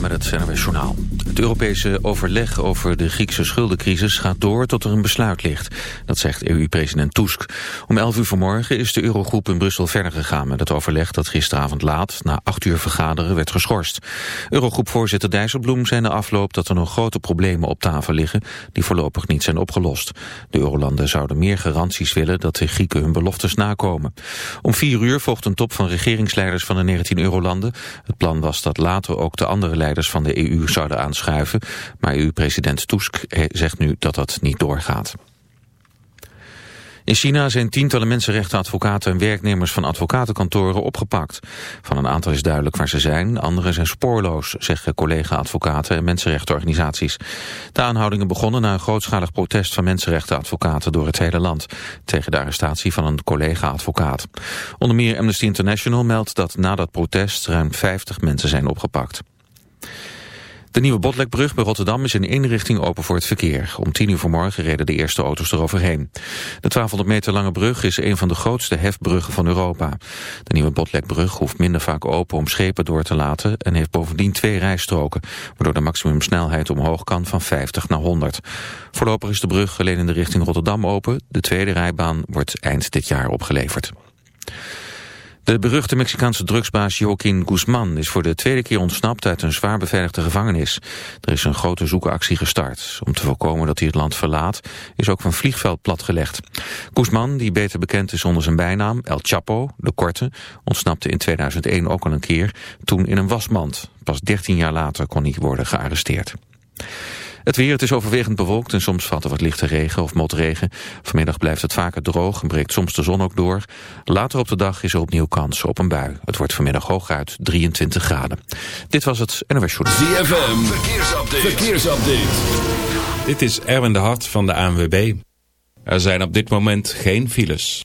Met het NRW Journaal. Het Europese overleg over de Griekse schuldencrisis gaat door tot er een besluit ligt. Dat zegt EU-president Tusk. Om 11 uur vanmorgen is de Eurogroep in Brussel verder gegaan met het overleg dat gisteravond laat, na 8 uur vergaderen, werd geschorst. Eurogroepvoorzitter Dijsselbloem zei na afloop dat er nog grote problemen op tafel liggen die voorlopig niet zijn opgelost. De eurolanden zouden meer garanties willen dat de Grieken hun beloftes nakomen. Om 4 uur volgt een top van regeringsleiders van de 19 eurolanden. Het plan was dat later ook de andere leiders van de EU zouden aanschuiven. Maar EU-president Tusk eh, zegt nu dat dat niet doorgaat. In China zijn tientallen mensenrechtenadvocaten en werknemers van advocatenkantoren opgepakt. Van een aantal is duidelijk waar ze zijn, anderen zijn spoorloos, zeggen collega-advocaten en mensenrechtenorganisaties. De aanhoudingen begonnen na een grootschalig protest van mensenrechtenadvocaten door het hele land, tegen de arrestatie van een collega-advocaat. Onder meer Amnesty International meldt dat na dat protest ruim 50 mensen zijn opgepakt. De nieuwe Botlekbrug bij Rotterdam is in één richting open voor het verkeer. Om tien uur vanmorgen reden de eerste auto's eroverheen. De 1200 meter lange brug is een van de grootste hefbruggen van Europa. De nieuwe Botlekbrug hoeft minder vaak open om schepen door te laten... en heeft bovendien twee rijstroken... waardoor de maximumsnelheid omhoog kan van 50 naar 100. Voorlopig is de brug alleen in de richting Rotterdam open. De tweede rijbaan wordt eind dit jaar opgeleverd. De beruchte Mexicaanse drugsbaas Joaquin Guzman is voor de tweede keer ontsnapt uit een zwaar beveiligde gevangenis. Er is een grote zoekactie gestart. Om te voorkomen dat hij het land verlaat, is ook van vliegveld platgelegd. Guzman, die beter bekend is onder zijn bijnaam El Chapo, de Korte, ontsnapte in 2001 ook al een keer, toen in een wasmand. Pas 13 jaar later kon hij worden gearresteerd. Het weer, het is overwegend bewolkt en soms valt er wat lichte regen of motregen. Vanmiddag blijft het vaker droog en breekt soms de zon ook door. Later op de dag is er opnieuw kans op een bui. Het wordt vanmiddag hooguit 23 graden. Dit was het NOS Show. ZFM, verkeersupdate. verkeersupdate. Dit is Erwin de Hart van de ANWB. Er zijn op dit moment geen files.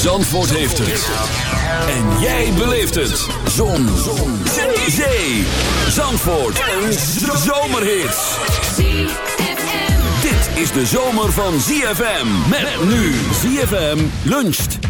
Zandvoort heeft het. En jij beleeft het. Zon. Zon. Zee. Zandvoort. Een zomerhit. Dit is de zomer van ZFM. Met nu ZFM luncht.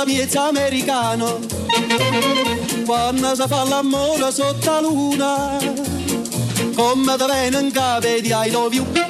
la piazza americana, quando si fa l'amore sotto la luna, come te vengono in capo di I love.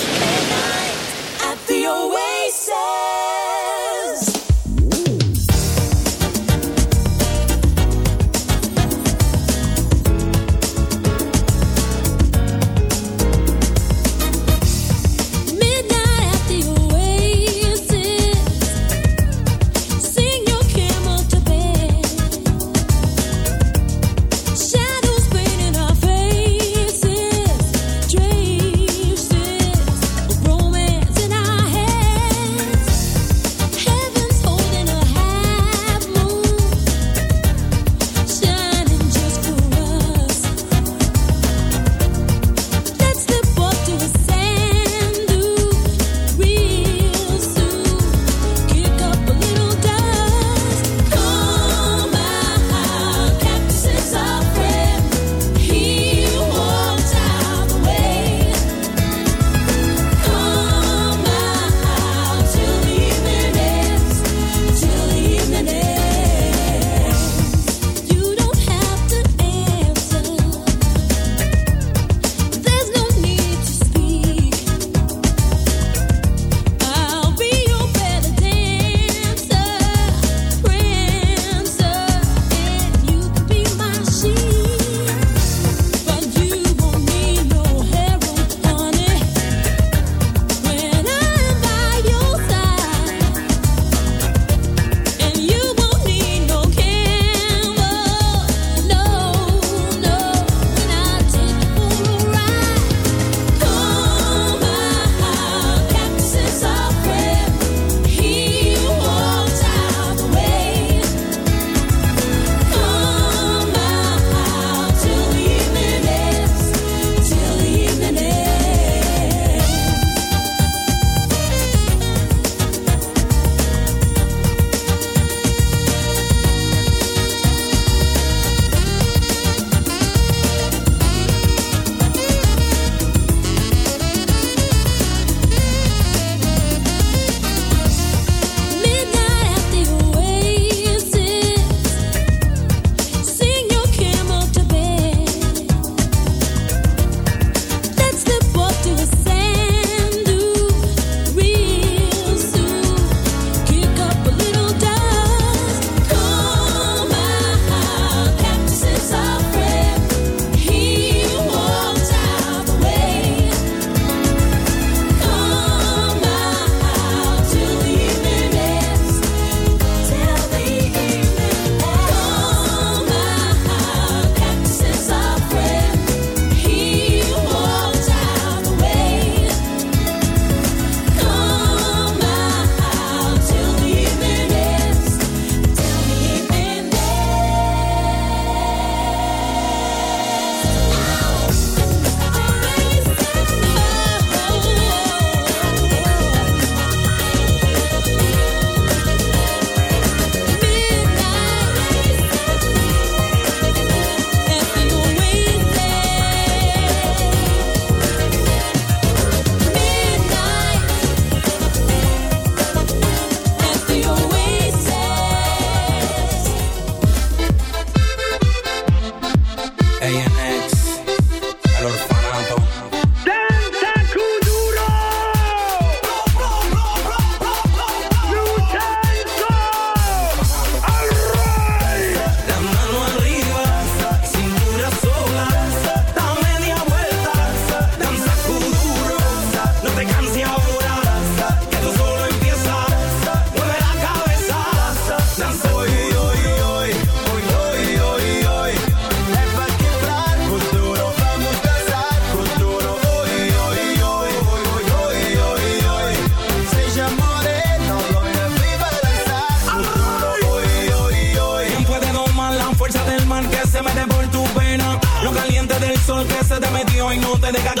Se te metió y no